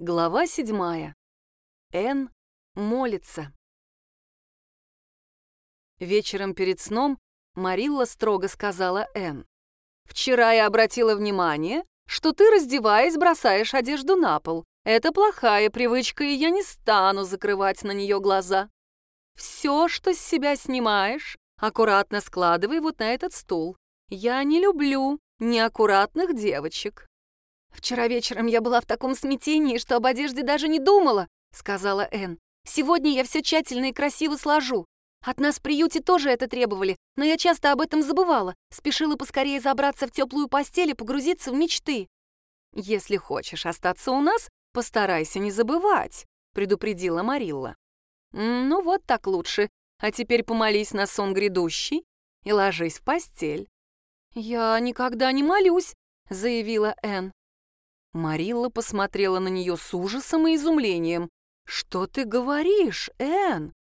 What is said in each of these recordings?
Глава седьмая. Н молится. Вечером перед сном Марилла строго сказала Н. «Вчера я обратила внимание, что ты, раздеваясь, бросаешь одежду на пол. Это плохая привычка, и я не стану закрывать на нее глаза. Все, что с себя снимаешь, аккуратно складывай вот на этот стул. Я не люблю неаккуратных девочек». «Вчера вечером я была в таком смятении, что об одежде даже не думала», — сказала Энн. «Сегодня я все тщательно и красиво сложу. От нас в приюте тоже это требовали, но я часто об этом забывала, спешила поскорее забраться в теплую постель и погрузиться в мечты». «Если хочешь остаться у нас, постарайся не забывать», — предупредила Марилла. «Ну вот так лучше. А теперь помолись на сон грядущий и ложись в постель». «Я никогда не молюсь», — заявила Энн. Марилла посмотрела на нее с ужасом и изумлением. «Что ты говоришь, Энн?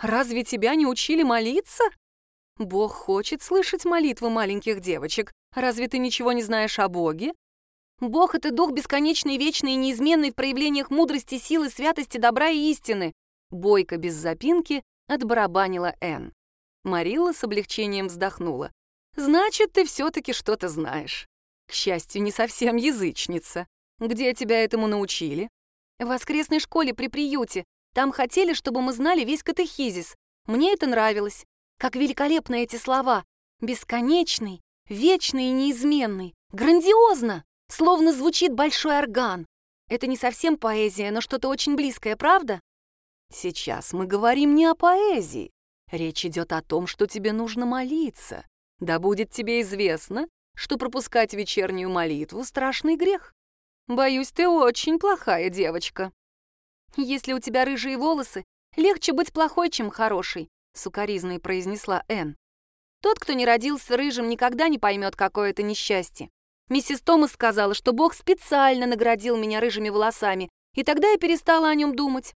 Разве тебя не учили молиться? Бог хочет слышать молитвы маленьких девочек. Разве ты ничего не знаешь о Боге?» «Бог — это дух бесконечный, вечный и неизменный в проявлениях мудрости, силы, святости, добра и истины», бойко без запинки отбарабанила Энн. Марилла с облегчением вздохнула. «Значит, ты все-таки что-то знаешь. К счастью, не совсем язычница. Где тебя этому научили? В воскресной школе при приюте. Там хотели, чтобы мы знали весь катехизис. Мне это нравилось. Как великолепны эти слова. Бесконечный, вечный и неизменный. Грандиозно! Словно звучит большой орган. Это не совсем поэзия, но что-то очень близкое, правда? Сейчас мы говорим не о поэзии. Речь идет о том, что тебе нужно молиться. Да будет тебе известно, что пропускать вечернюю молитву — страшный грех. Боюсь, ты очень плохая девочка». «Если у тебя рыжие волосы, легче быть плохой, чем хорошей», — сукоризной произнесла Энн. «Тот, кто не родился рыжим, никогда не поймет, какое это несчастье. Миссис Томас сказала, что Бог специально наградил меня рыжими волосами, и тогда я перестала о нем думать.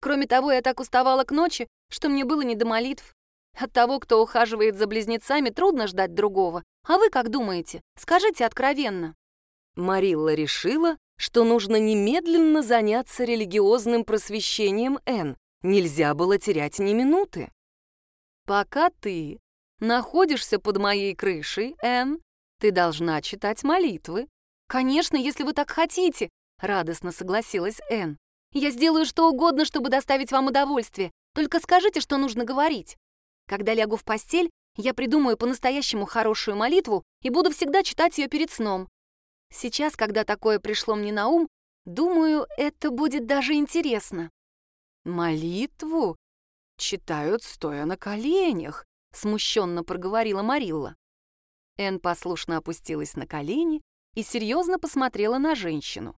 Кроме того, я так уставала к ночи, что мне было не до молитв. От того, кто ухаживает за близнецами, трудно ждать другого. А вы как думаете? Скажите откровенно. Марилла решила, что нужно немедленно заняться религиозным просвещением Н. Нельзя было терять ни минуты. Пока ты находишься под моей крышей, Н, ты должна читать молитвы. Конечно, если вы так хотите, радостно согласилась Н. Я сделаю что угодно, чтобы доставить вам удовольствие. Только скажите, что нужно говорить. Когда лягу в постель, я придумаю по-настоящему хорошую молитву и буду всегда читать ее перед сном. Сейчас, когда такое пришло мне на ум, думаю, это будет даже интересно. «Молитву читают, стоя на коленях», — смущенно проговорила Марилла. Эн послушно опустилась на колени и серьезно посмотрела на женщину.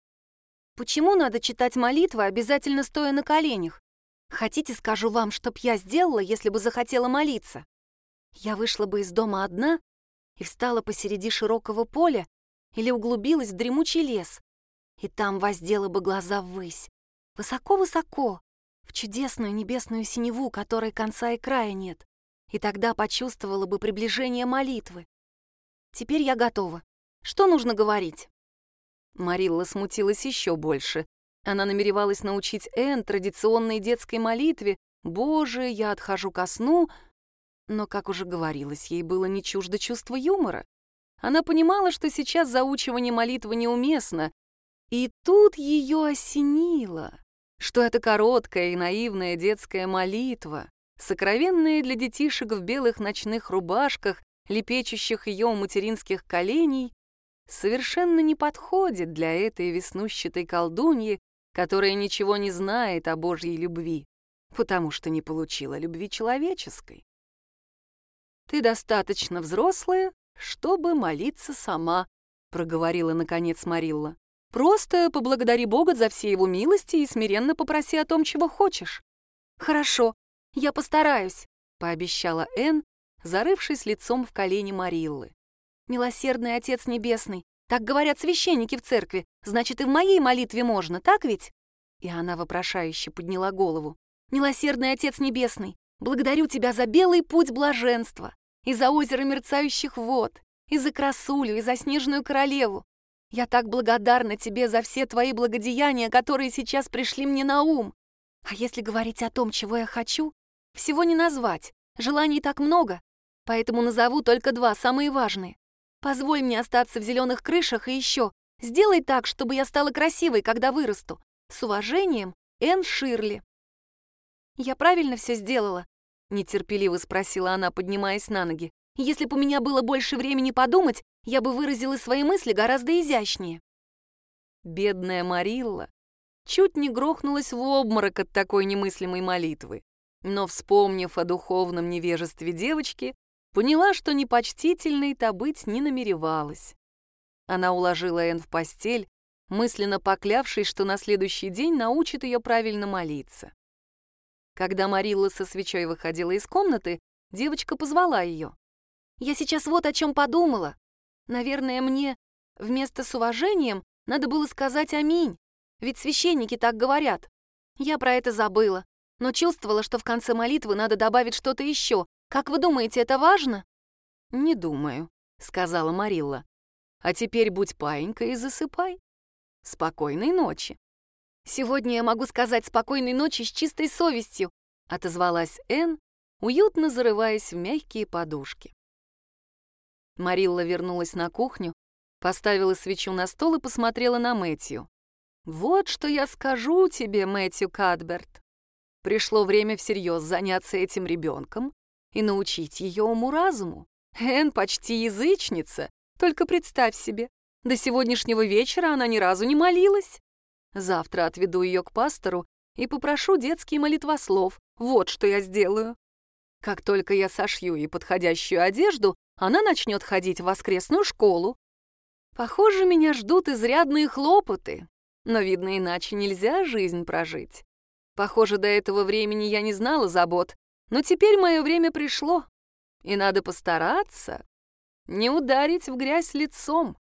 «Почему надо читать молитвы, обязательно стоя на коленях? Хотите, скажу вам, чтоб я сделала, если бы захотела молиться? Я вышла бы из дома одна и встала посреди широкого поля или углубилась в дремучий лес, и там воздела бы глаза ввысь, высоко-высоко, в чудесную небесную синеву, которой конца и края нет, и тогда почувствовала бы приближение молитвы. Теперь я готова. Что нужно говорить?» Марилла смутилась еще больше. Она намеревалась научить Энн традиционной детской молитве «Боже, я отхожу ко сну», но, как уже говорилось, ей было не чуждо чувство юмора. Она понимала, что сейчас заучивание молитвы неуместно, и тут ее осенило, что это короткая и наивная детская молитва, сокровенная для детишек в белых ночных рубашках, лепечущих ее у материнских коленей, совершенно не подходит для этой веснущатой колдуньи, которая ничего не знает о Божьей любви, потому что не получила любви человеческой. Ты достаточно взрослая, чтобы молиться сама», — проговорила наконец Марилла. «Просто поблагодари Бога за все его милости и смиренно попроси о том, чего хочешь». «Хорошо, я постараюсь», — пообещала Энн, зарывшись лицом в колени Мариллы. «Милосердный Отец Небесный, так говорят священники в церкви, значит, и в моей молитве можно, так ведь?» И она вопрошающе подняла голову. «Милосердный Отец Небесный, благодарю Тебя за белый путь блаженства, и за озеро мерцающих вод, и за красулю, и за снежную королеву. Я так благодарна тебе за все твои благодеяния, которые сейчас пришли мне на ум. А если говорить о том, чего я хочу, всего не назвать, желаний так много, поэтому назову только два, самые важные. Позволь мне остаться в зеленых крышах и еще сделай так, чтобы я стала красивой, когда вырасту. С уважением, Энн Ширли. Я правильно все сделала? Нетерпеливо спросила она, поднимаясь на ноги. Если бы у меня было больше времени подумать, я бы выразила свои мысли гораздо изящнее. Бедная Марилла чуть не грохнулась в обморок от такой немыслимой молитвы, но, вспомнив о духовном невежестве девочки, поняла, что непочтительной-то быть не намеревалась. Она уложила Энн в постель, мысленно поклявшись, что на следующий день научит ее правильно молиться. Когда Марилла со свечой выходила из комнаты, девочка позвала ее. «Я сейчас вот о чем подумала. Наверное, мне вместо с уважением надо было сказать «Аминь», ведь священники так говорят. Я про это забыла, но чувствовала, что в конце молитвы надо добавить что-то еще. Как вы думаете, это важно? «Не думаю», — сказала Марилла. «А теперь будь паинькой и засыпай. Спокойной ночи». «Сегодня я могу сказать спокойной ночи с чистой совестью», — отозвалась Энн, уютно зарываясь в мягкие подушки. Марилла вернулась на кухню, поставила свечу на стол и посмотрела на Мэтью. «Вот что я скажу тебе, Мэтью Кадберт. Пришло время всерьез заняться этим ребенком и научить ее уму-разуму. Эн почти язычница, только представь себе, до сегодняшнего вечера она ни разу не молилась. Завтра отведу ее к пастору и попрошу детский молитвослов. Вот что я сделаю. Как только я сошью ей подходящую одежду, она начнет ходить в воскресную школу. Похоже, меня ждут изрядные хлопоты, но, видно, иначе нельзя жизнь прожить. Похоже, до этого времени я не знала забот, но теперь мое время пришло, и надо постараться не ударить в грязь лицом.